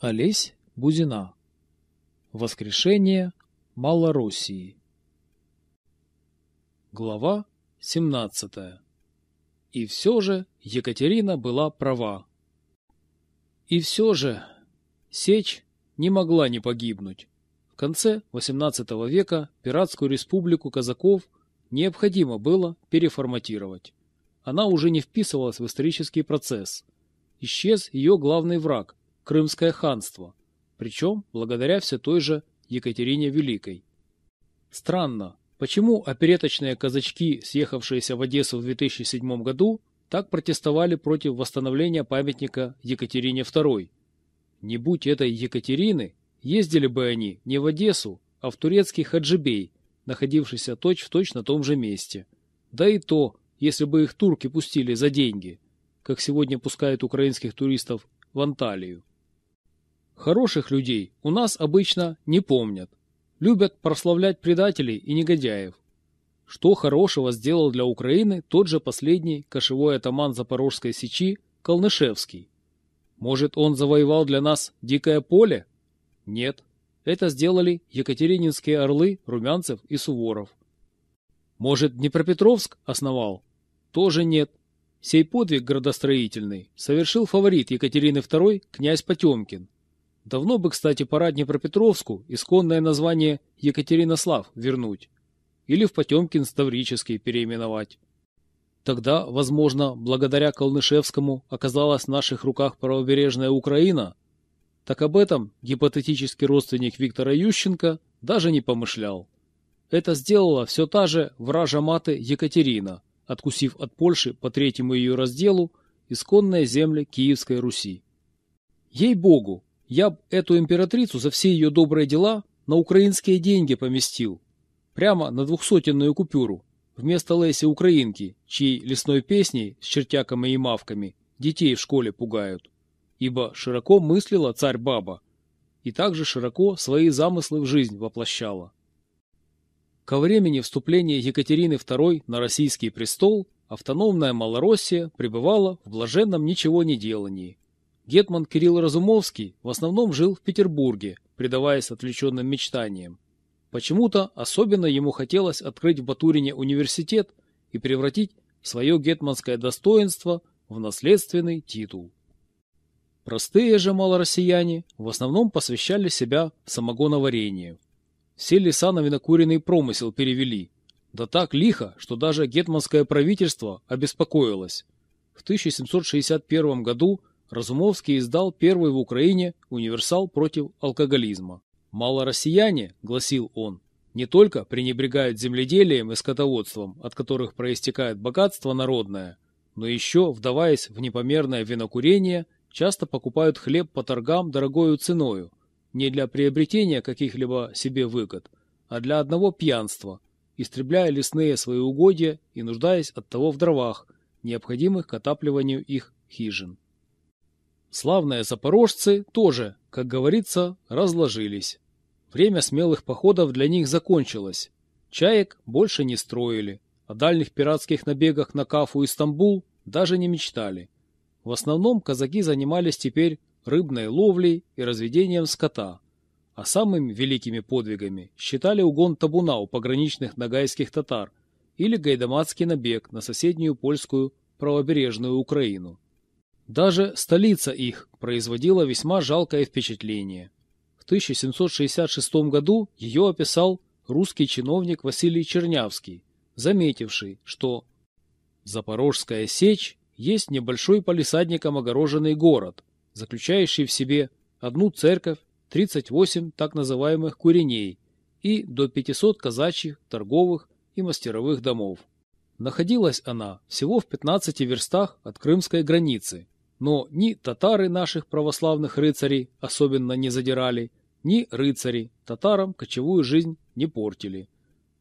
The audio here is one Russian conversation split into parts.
Олесь Бузина. Воскрешение Малороссии. Глава 17. И все же Екатерина была права. И все же Сечь не могла не погибнуть. В конце XVIII века пиратскую республику казаков необходимо было переформатировать. Она уже не вписывалась в исторический процесс. Исчез ее главный враг Крымское ханство, причем благодаря все той же Екатерине Великой. Странно, почему опереточные казачки, съехавшиеся в Одессу в 2007 году, так протестовали против восстановления памятника Екатерине II. Не будь этой Екатерины, ездили бы они не в Одессу, а в турецкий Хаджибей, находившийся точь-в-точь точь на том же месте. Да и то, если бы их турки пустили за деньги, как сегодня пускают украинских туристов в Анталию. Хороших людей у нас обычно не помнят. Любят прославлять предателей и негодяев. Что хорошего сделал для Украины тот же последний кошевой атаман Запорожской сечи Колнышевский? Может, он завоевал для нас дикое поле? Нет. Это сделали екатерининские орлы Румянцев и Суворов. Может, Днепропетровск основал? Тоже нет. Сей подвиг градостроительный совершил фаворит Екатерины II князь Потемкин. Давно бы, кстати, пора Днепропетровску исконное название Екатеринослав вернуть. Или в Потемкин-Ставрический переименовать. Тогда, возможно, благодаря Колнышевскому оказалась в наших руках правобережная Украина. Так об этом гипотетический родственник Виктора Ющенко даже не помышлял. Это сделала все та же вража маты Екатерина, откусив от Польши по третьему ее разделу исконные земли Киевской Руси. Ей-богу, я б эту императрицу за все ее добрые дела на украинские деньги поместил. Прямо на двухсотенную купюру. Вместо Леси Украинки, чьей лесной песней с чертяками и мавками детей в школе пугают. Ибо широко мыслила царь-баба. И также широко свои замыслы в жизнь воплощала. Ко времени вступления Екатерины II на российский престол автономная Малороссия пребывала в блаженном ничего не делании – Гетман Кирилл Разумовский в основном жил в Петербурге, предаваясь отвлеченным мечтаниям. Почему-то особенно ему хотелось открыть в Батурине университет и превратить свое гетманское достоинство в наследственный титул. Простые же малороссияне в основном посвящали себя самогоноварению. Все леса на винокуренный промысел перевели. Да так лихо, что даже гетманское правительство обеспокоилось. В 1761 году Разумовский издал первый в Украине универсал против алкоголизма. «Малороссияне», — гласил он, — «не только пренебрегают земледелием и скотоводством, от которых проистекает богатство народное, но еще, вдаваясь в непомерное винокурение, часто покупают хлеб по торгам дорогою ценою, не для приобретения каких-либо себе выгод, а для одного пьянства, истребляя лесные свои угодья и нуждаясь от того в дровах, необходимых к отапливанию их хижин. Славные запорожцы тоже, как говорится, разложились. Время смелых походов для них закончилось. Чаек больше не строили. О дальних пиратских набегах на Кафу и Стамбул даже не мечтали. В основном казаки занимались теперь рыбной ловлей и разведением скота. А самыми великими подвигами считали угон табуна у пограничных нагайских татар или гайдамацкий набег на соседнюю польскую правобережную Украину. Даже столица их производила весьма жалкое впечатление. В 1766 году ее описал русский чиновник Василий Чернявский, заметивший, что Запорожская сечь есть небольшой полисадником огороженный город, заключающий в себе одну церковь, 38 так называемых куреней и до 500 казачьих, торговых и мастеровых домов. Находилась она всего в 15 верстах от крымской границы, но ни татары наших православных рыцарей особенно не задирали, ни рыцари татарам кочевую жизнь не портили.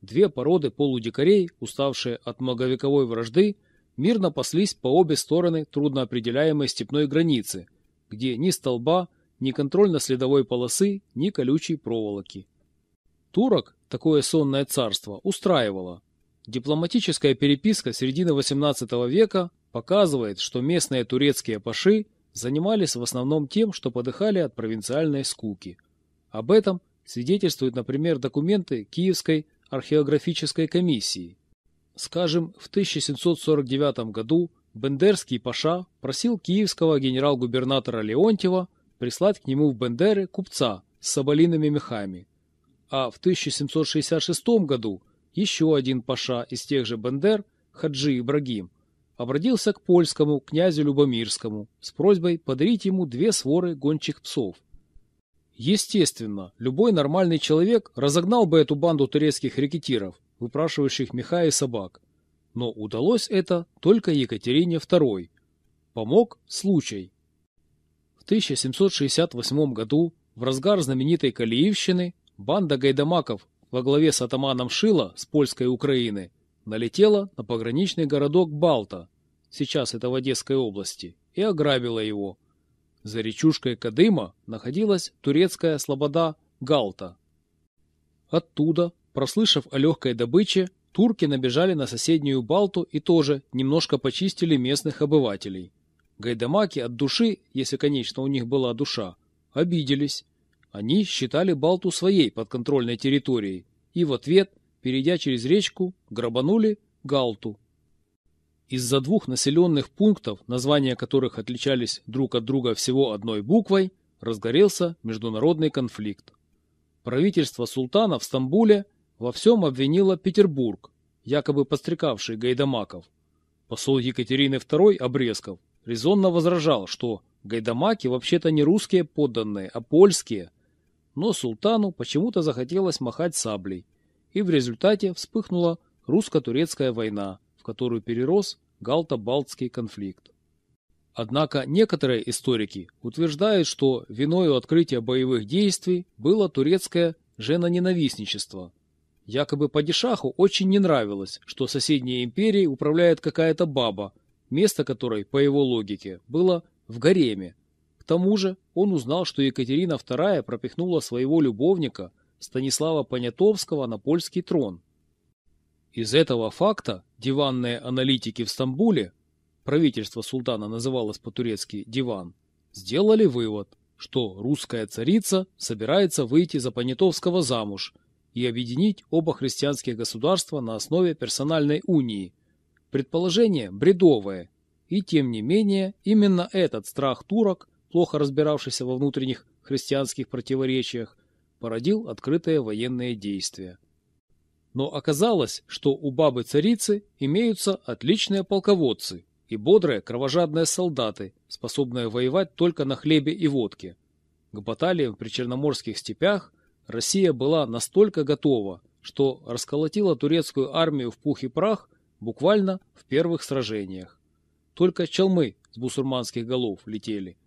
Две породы полудикарей, уставшие от многовековой вражды, мирно паслись по обе стороны трудноопределяемой степной границы, где ни столба, ни контрольно-следовой полосы, ни колючей проволоки. Турок такое сонное царство устраивало. Дипломатическая переписка середины XVIII века показывает, что местные турецкие паши занимались в основном тем, что подыхали от провинциальной скуки. Об этом свидетельствуют, например, документы Киевской археографической комиссии. Скажем, в 1749 году Бендерский паша просил киевского генерал-губернатора Леонтьева прислать к нему в Бендеры купца с соболиными мехами. А в 1766 году еще один паша из тех же Бендер, Хаджи Ибрагим, обратился к польскому князю Любомирскому с просьбой подарить ему две своры гончих псов. Естественно, любой нормальный человек разогнал бы эту банду турецких рекетиров, выпрашивающих меха и собак. Но удалось это только Екатерине II. Помог случай. В 1768 году, в разгар знаменитой Калиевщины, банда гайдамаков во главе с атаманом Шила с польской Украины налетела на пограничный городок Балта, сейчас это в Одесской области, и ограбила его. За речушкой Кадыма находилась турецкая слобода Галта. Оттуда, прослышав о легкой добыче, турки набежали на соседнюю Балту и тоже немножко почистили местных обывателей. Гайдамаки от души, если, конечно, у них была душа, обиделись. Они считали Балту своей подконтрольной территорией и в ответ – перейдя через речку, грабанули Галту. Из-за двух населенных пунктов, названия которых отличались друг от друга всего одной буквой, разгорелся международный конфликт. Правительство султана в Стамбуле во всем обвинило Петербург, якобы подстрекавший гайдамаков. Посол Екатерины II Обрезков резонно возражал, что гайдамаки вообще-то не русские подданные, а польские. Но султану почему-то захотелось махать саблей, и в результате вспыхнула русско-турецкая война, в которую перерос Галто-Балтский конфликт. Однако некоторые историки утверждают, что виною открытия боевых действий было турецкое женоненавистничество. Якобы Падишаху очень не нравилось, что соседней империей управляет какая-то баба, место которой, по его логике, было в гареме. К тому же он узнал, что Екатерина II пропихнула своего любовника – Станислава Понятовского на польский трон. Из этого факта диванные аналитики в Стамбуле, правительство султана называлось по-турецки «диван», сделали вывод, что русская царица собирается выйти за Понятовского замуж и объединить оба христианских государства на основе персональной унии. Предположение бредовое, и тем не менее именно этот страх турок, плохо разбиравшийся во внутренних христианских противоречиях, породил открытые военные действия. Но оказалось, что у бабы-царицы имеются отличные полководцы и бодрые кровожадные солдаты, способные воевать только на хлебе и водке. К баталиям при Черноморских степях Россия была настолько готова, что расколотила турецкую армию в пух и прах буквально в первых сражениях. Только чалмы с бусурманских голов летели.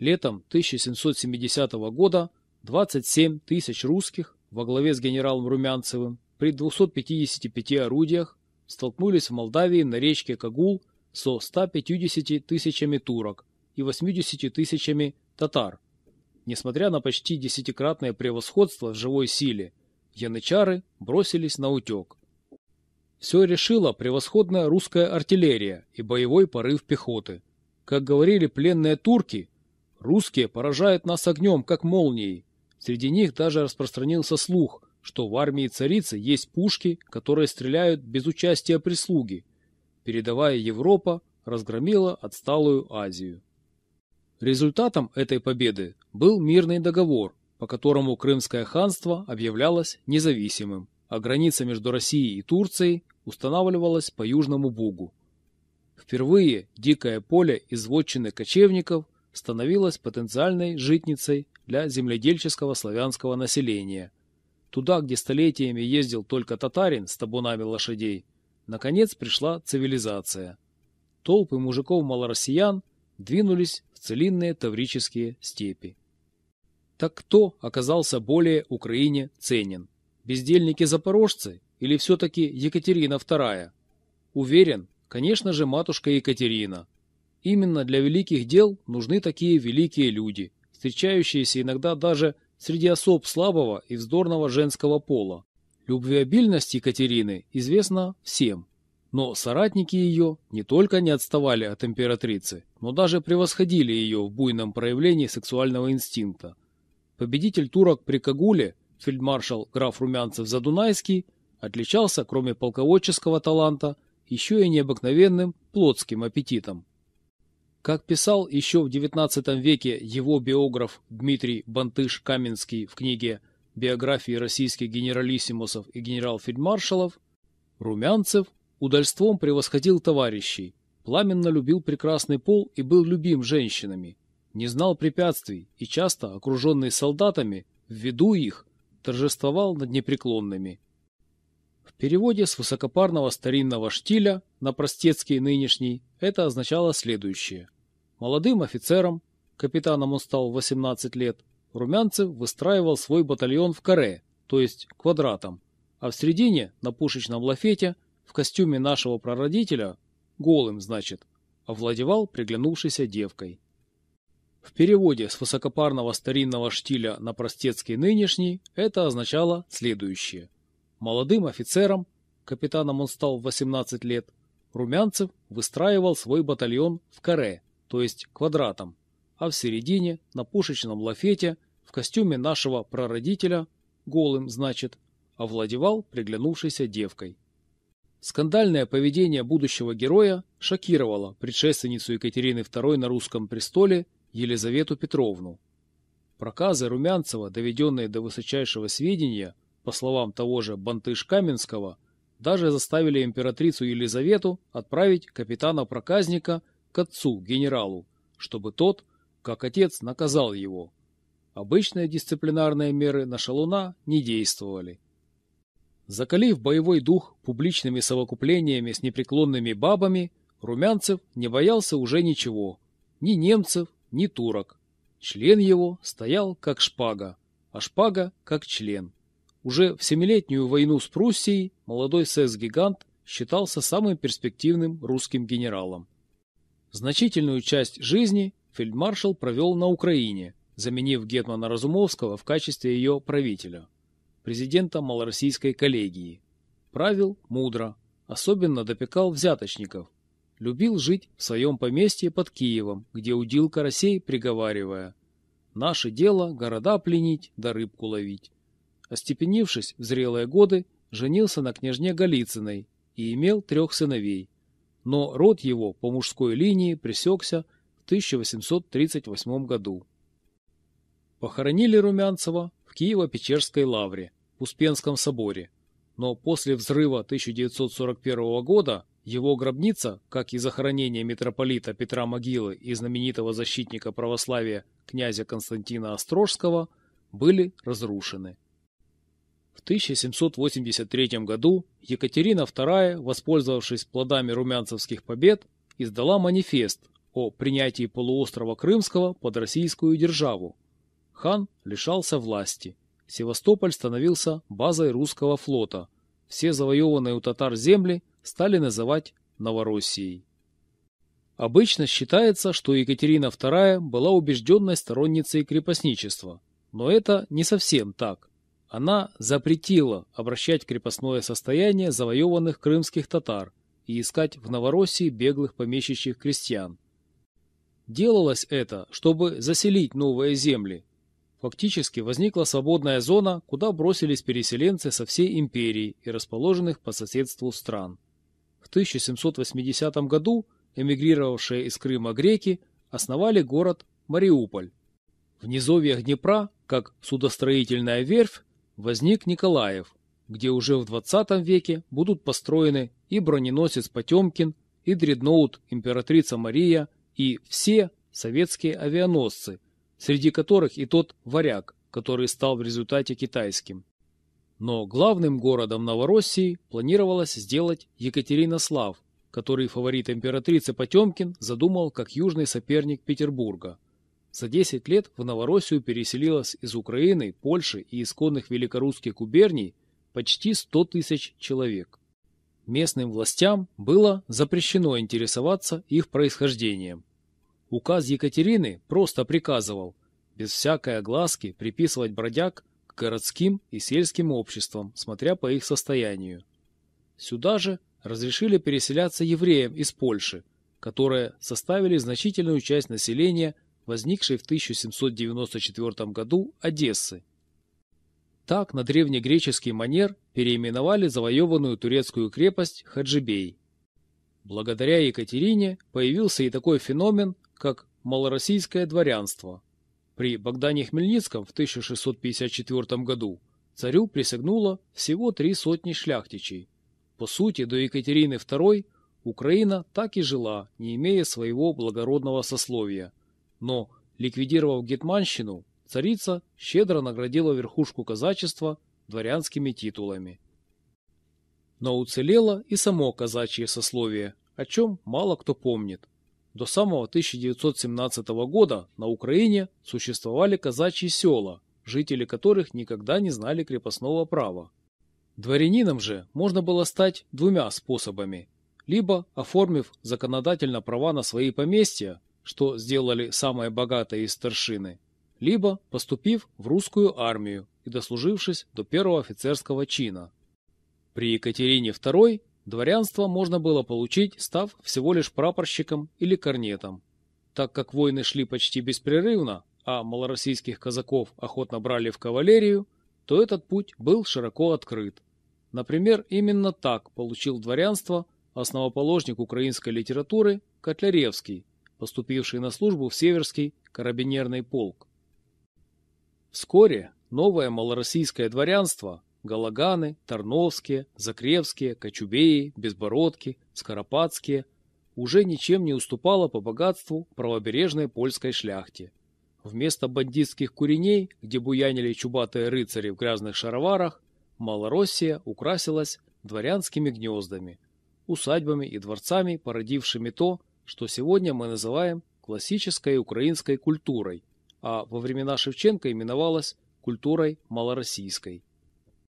Летом 1770 года 27 тысяч русских во главе с генералом Румянцевым при 255 орудиях столкнулись в Молдавии на речке Кагул со 150 тысячами турок и 80 тысячами татар. Несмотря на почти десятикратное превосходство в живой силе, янычары бросились на утек. Все решила превосходная русская артиллерия и боевой порыв пехоты. Как говорили пленные турки, русские поражают нас огнем, как молнией, Среди них даже распространился слух, что в армии царицы есть пушки, которые стреляют без участия прислуги. Передовая Европа разгромила отсталую Азию. Результатом этой победы был мирный договор, по которому Крымское ханство объявлялось независимым, а граница между Россией и Турцией устанавливалась по Южному Бугу. Впервые дикое поле из вотчины кочевников становилось потенциальной житницей для земледельческого славянского населения. Туда, где столетиями ездил только татарин с табунами лошадей, наконец пришла цивилизация. Толпы мужиков-малороссиян двинулись в целинные таврические степи. Так кто оказался более Украине ценен? Бездельники-запорожцы или все-таки Екатерина II? Уверен, конечно же, матушка Екатерина. Именно для великих дел нужны такие великие люди – встречающиеся иногда даже среди особ слабого и вздорного женского пола. Любвеобильность Екатерины известна всем. Но соратники ее не только не отставали от императрицы, но даже превосходили ее в буйном проявлении сексуального инстинкта. Победитель турок при Кагуле, фельдмаршал граф Румянцев-Задунайский, отличался, кроме полководческого таланта, еще и необыкновенным плотским аппетитом. Как писал еще в XIX веке его биограф Дмитрий Бантыш-Каменский в книге «Биографии российских генералиссимусов и генерал-фельдмаршалов», Румянцев удальством превосходил товарищей, пламенно любил прекрасный пол и был любим женщинами, не знал препятствий и часто, окруженный солдатами, в виду их, торжествовал над непреклонными. В переводе с высокопарного старинного штиля на простецкий нынешний это означало следующее. Молодым офицером, капитаном он стал в 18 лет, Румянцев выстраивал свой батальон в каре, то есть квадратом, а в середине, на пушечном лафете, в костюме нашего прародителя, голым, значит, овладевал приглянувшейся девкой. В переводе с высокопарного старинного штиля на простецкий нынешний это означало следующее. Молодым офицером, капитаном он стал в 18 лет, Румянцев выстраивал свой батальон в каре, то есть квадратом, а в середине, на пушечном лафете, в костюме нашего прародителя, голым, значит, овладевал приглянувшейся девкой. Скандальное поведение будущего героя шокировало предшественницу Екатерины II на русском престоле Елизавету Петровну. Проказы Румянцева, доведенные до высочайшего сведения, по словам того же Бантыш-Каменского, даже заставили императрицу Елизавету отправить капитана-проказника к отцу, генералу, чтобы тот, как отец, наказал его. Обычные дисциплинарные меры на шалуна не действовали. Закалив боевой дух публичными совокуплениями с непреклонными бабами, Румянцев не боялся уже ничего. Ни немцев, ни турок. Член его стоял как шпага, а шпага как член. Уже в Семилетнюю войну с Пруссией молодой СС-гигант считался самым перспективным русским генералом. Значительную часть жизни фельдмаршал провел на Украине, заменив Гетмана Разумовского в качестве ее правителя президента малороссийской коллегии. Правил мудро, особенно допекал взяточников. Любил жить в своем поместье под Киевом, где удил карасей, приговаривая «Наше дело – города пленить да рыбку ловить». Остепенившись в зрелые годы, женился на княжне Голицыной и имел трех сыновей. Но род его по мужской линии пресекся в 1838 году. Похоронили Румянцева в Киево-Печерской лавре, в Успенском соборе. Но после взрыва 1941 года его гробница, как и захоронение митрополита Петра Могилы и знаменитого защитника православия князя Константина Острожского, были разрушены. В 1783 году Екатерина II, воспользовавшись плодами румянцевских побед, издала манифест о принятии полуострова Крымского под российскую державу, хан лишался власти. Севастополь становился базой русского флота. Все завоеванные у татар земли стали называть Новороссией. Обычно считается, что Екатерина II была убежденной сторонницей крепостничества. Но это не совсем так. Она запретила обращать крепостное состояние завоеванных крымских татар и искать в Новороссии беглых помещичьих крестьян. Делалось это, чтобы заселить новые земли, Фактически возникла свободная зона, куда бросились переселенцы со всей империи и расположенных по соседству стран. В 1780 году эмигрировавшие из Крыма греки основали город Мариуполь. В низовьях Днепра, как судостроительная верфь, возник Николаев, где уже в 20 веке будут построены и броненосец Потемкин, и дредноут императрица Мария, и все советские авианосцы – среди которых и тот варяг, который стал в результате китайским. Но главным городом Новороссии планировалось сделать Екатеринослав, который фаворит императрицы Потемкин задумал как южный соперник Петербурга. За 10 лет в Новороссию переселилось из Украины, Польши и исконных великорусских губерний почти 100 тысяч человек. Местным властям было запрещено интересоваться их происхождением. Указ Екатерины просто приказывал, без всякой огласки, приписывать бродяг к городским и сельским обществам, смотря по их состоянию. Сюда же разрешили переселяться евреям из Польши, которые составили значительную часть населения возникшей в 1794 году Одессы. Так на древнегреческий манер переименовали завоеванную турецкую крепость Хаджибей. Благодаря Екатерине появился и такой феномен, как малороссийское дворянство. При Богдане Хмельницком в 1654 году царю присягнуло всего три сотни шляхтичей. По сути, до Екатерины II Украина так и жила, не имея своего благородного сословия. Но, ликвидировав гетманщину, царица щедро наградила верхушку казачества дворянскими титулами. Но уцелело и само казачье сословие, о чем мало кто помнит. До самого 1917 года на Украине существовали казачьи села, жители которых никогда не знали крепостного права. Дворянином же можно было стать двумя способами. Либо оформив законодательно права на свои поместья, что сделали самые богатые из старшины, либо поступив в русскую армию и дослужившись до первого офицерского чина. При Екатерине II дворянство можно было получить, став всего лишь прапорщиком или корнетом. Так как войны шли почти беспрерывно, а малороссийских казаков охотно брали в кавалерию, то этот путь был широко открыт. Например, именно так получил дворянство основоположник украинской литературы Котляревский, поступивший на службу в Северский карабинерный полк. Вскоре новое малороссийское дворянство – Галаганы, Тарновские, Закревские, Кочубеи, Безбородки, Скоропадские – уже ничем не уступало по богатству правобережной польской шляхте. Вместо бандитских куреней, где буянили чубатые рыцари в грязных шароварах, Малороссия украсилась дворянскими гнездами, усадьбами и дворцами, породившими то, что сегодня мы называем классической украинской культурой, а во времена Шевченко именовалась культурой малороссийской.